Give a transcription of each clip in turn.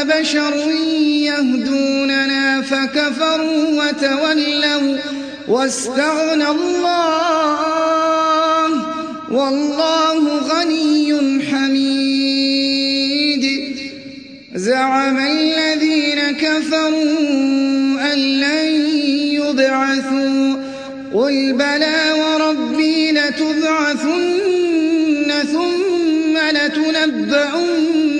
أبشر يهدوننا فكفروا وتولوا واستغنى الله والله غني حميد. زعم الذين كفروا أن لن يبعثوا. قل بلى وربي لتبعثن ثم لتنبؤن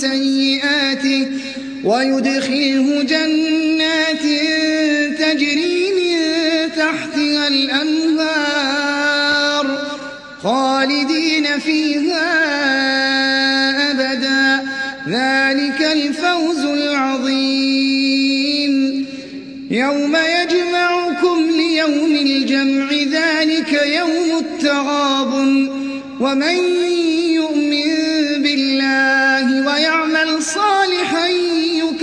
سيئاته ويدخله جنات تجري من تحتها الأنهار خالدين فيها أبدا. ذلك الفوز العظيم. يوم يجمعكم ليوم الجمع ذلك يوم التغاب ومن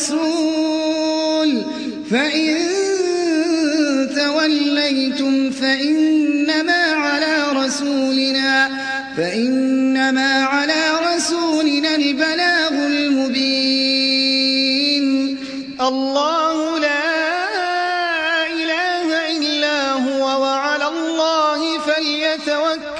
الرسول فإن توليتم فإنما على رسولنا فإنما على رسولنا البلاغ المبين. الله لا إله إلا هو وعلى الله فليتوكل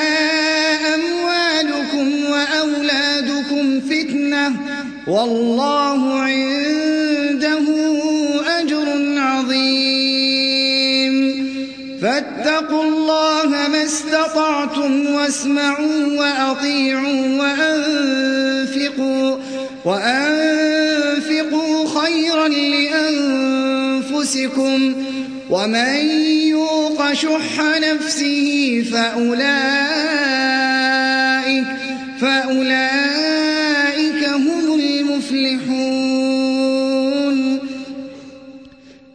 والله عنده أجر عظيم. فاتقوا الله ما استطعتم واسمعوا وأطيعوا وأنفقوا وأنفقوا خيرا لأنفسكم. ومن يوق شح نفسه فأولئك فأولئك